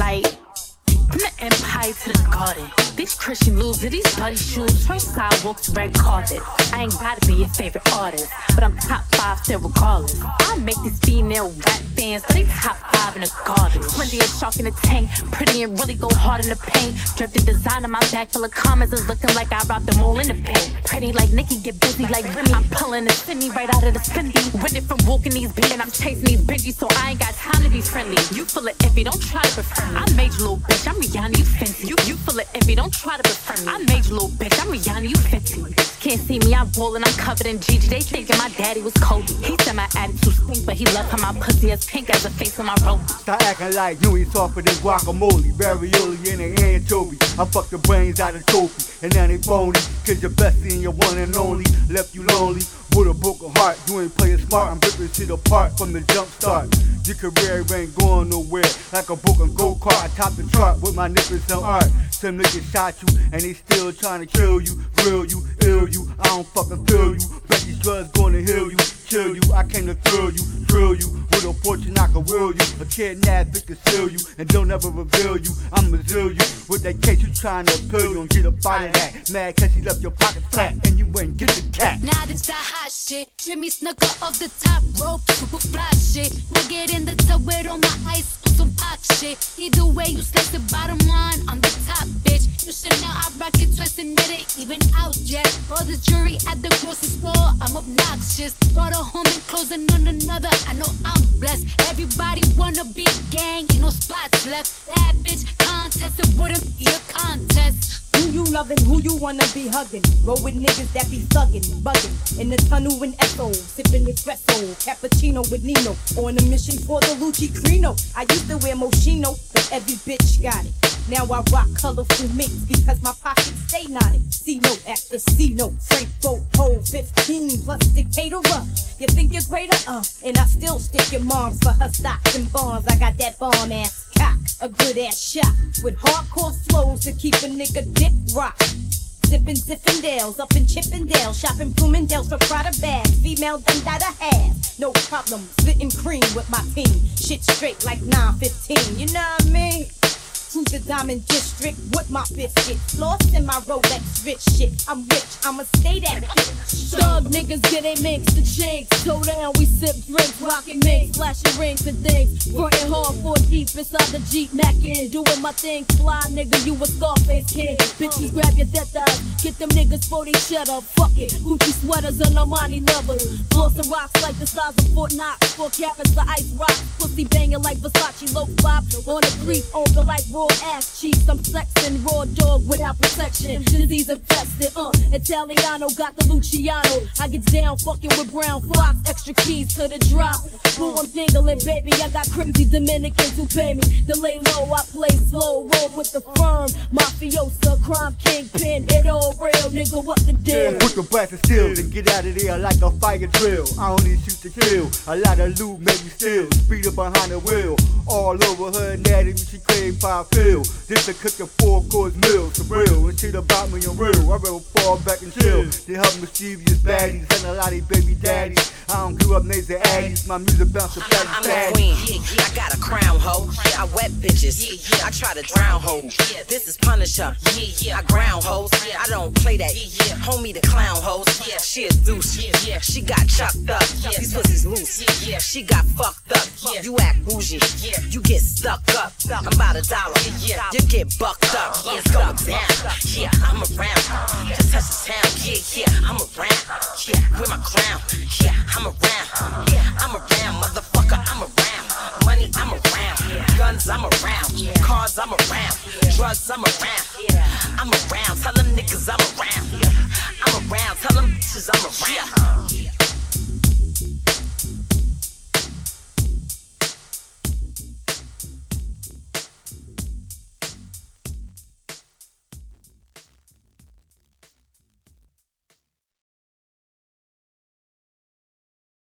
like empire to the garden. These Christian losers, these bloody shoes, from sidewalks to red carpet. I ain't gotta be your favorite artist, but I'm top five still regardless. I make these female rap fans, but they top five in the garbage. Wendy a shark in the tank, pretty and really go hard in the paint. Drip the design on my back full of comments is looking like I robbed them all in the paint. Pretty like Nicki, get busy like Remy. I'm pulling the Sydney right out of the Cindy. With it from walking these being, I'm chasing these bitches, so I ain't got time to be friendly. You full of iffy, don't try to befriend me. I made you little bitch, I'm Rihanna, you fancy. You, you full of envy, don't try to befriend me. I made you little bitch, I'm Rihanna, you fancy. Can't see me, I'm ballin', I'm covered in GG. They thinking my daddy was Kobe. He said my attitude stink, but he loved how my pussy is pink as a face on my robe. Stop acting like you ain't softer than guacamole, ravioli and an anchovy. I fuck the brains out of trophy, and now they phony. Cause your bestie and your one and only left you lonely. With a broken heart, you ain't playing smart. I'm ripping shit apart from the jump start. Your career ain't going nowhere. Like a broken go kart, I top the chart with my nippers on art. Some niggas shot you, and they still trying to kill you, grill you, ill you. I don't fucking feel you. Bet these drugs gonna heal you, kill you. I came to thrill you, drill you. With a fortune, I can will you. A kidnap, it can steal you, and don't ever reveal you. I'm resilient. With that case, you trying to appeal you and get up out of that. Mad cause he left your pocket flat, and you ain't get the cat. Now this the hot shit. Jimmy Snuka off the top rope, super fly shit. Get in the tub with all my ice on some pop shit. Either way, you slice the bottom line on the top, bitch. You should know I rock it twice and it even out yet. For the jury at the grocery store, I'm obnoxious. Brought a home and closing on another. I know I'm be a gang, ain't no spots left. Bitch contest, it wouldn't be a contest. Who you loving, who you wanna be hugging? Roll with niggas that be thugging, bugging. In the tunnel in Echo, sipping espresso, cappuccino with Nino. On a mission for the Lucci Crino. I used to wear Moschino, but every bitch got it. Now I rock colorful mix because my pockets stay knotted. C note after C note, Franco Pole 15 plus Decatur up. You think you're greater, uh, and I still stick your moms for her stocks and bonds. I got that bomb ass cock, a good ass shot with hardcore flows to keep a nigga dick rock. Sippin' Zippendales up in Chippendale, shopping Bloomingdale's for Prada bags. Female done that I have, no problem. Spitting cream with my team, shit straight like 915. You know what I mean? To the Diamond District with my biscuit. Lost in my Rolex rich shit. I'm rich, I'ma stay that bitch. Thug niggas get a mix the chinks. Go down, we sip drinks, rockin' mix, flashing rings and things. Frontin' hard four deep inside the Jeep Mackin. Doing my thing, fly nigga, you a Scarface kid. Bitches grab your death eyes, get them niggas for they shut up. Fuck it, Gucci sweaters and Armani levels. Flossing rocks like the size of Fort Knox. Four carats the ice rock. Pussy banging like Versace low flop. On the creep, open like raw ass cheeks. I'm flexing raw dog without protection. Disease infested, uh. Italiano got the Luciano. I get down fucking with brown fox. Extra keys to the drop. Boo, I'm jingling, baby. I got crazy Dominicans who pay me. The lay low, I play slow. Roll with the firm. Mafiosa, crime kingpin. It all real, nigga. What the deal? Put the blast and steel to get out of there like a fire drill. I only shoot to kill. A lot of loot make me steal. Speed up behind the wheel. All over her anatomy, she crave five pill. This to cook a four course meal. For real. And shit about me, I'm real. I rather fall back and chill. They help mischievous baddies and a lot of baby daddies. I don't grew up names and addies. My music bounce to flat I'm and a queen. Yeah, I got a crown, ho. I wet bitches. Yeah, yeah. I try to drown hoes. This is Punisher. Yeah, yeah. I ground hoes. Yeah, I don't play that. Homie the clown hoes. She a deuce. She got chopped up. Yeah. These pussies loose. yeah She got fucked up. Yeah. You act bougie. You get stuck up. I'm about a dollar. You get bucked up. Yeah, It's going down. Yeah, I'm around. Guns, I'm around. Cars, I'm around. Drugs, I'm around. Yeah. I'm around. Tell them niggas I'm around. I'm around. Tell them.